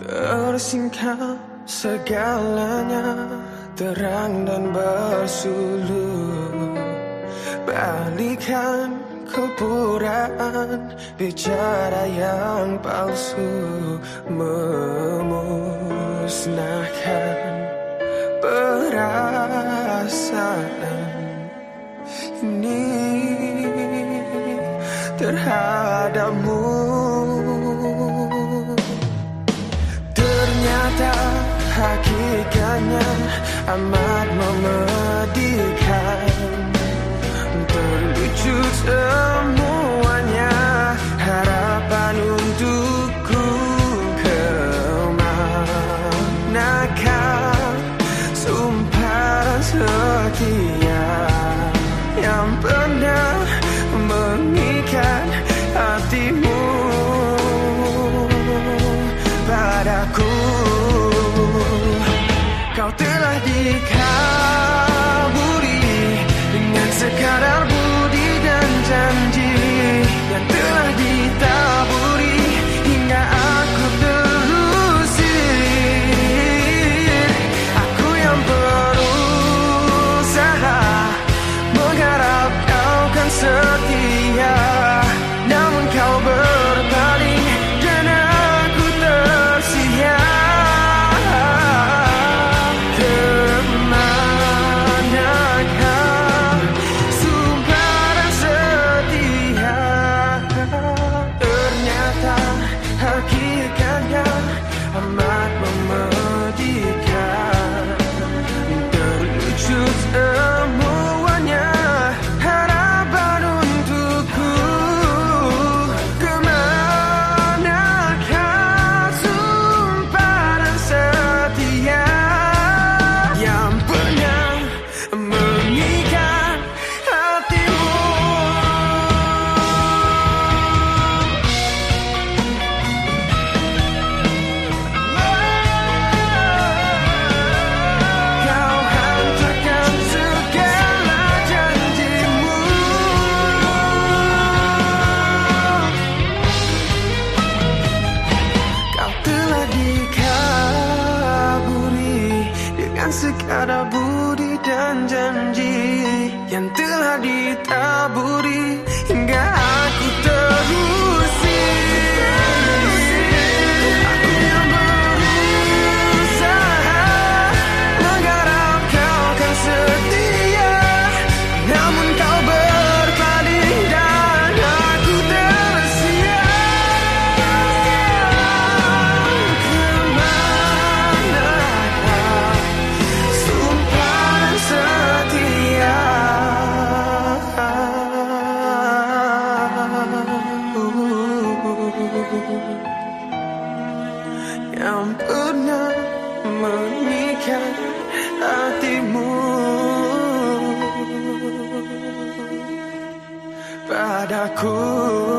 Tersingkap segalanya terang dan bersuluh Balikan kepuraan bicara yang palsu. Memusnahkan perasaan ini terhadapmu. Hakikatnya amat memedihkan sekadar budi dan janji yang telah ditaburi yang pernah mengikat hatimu padaku.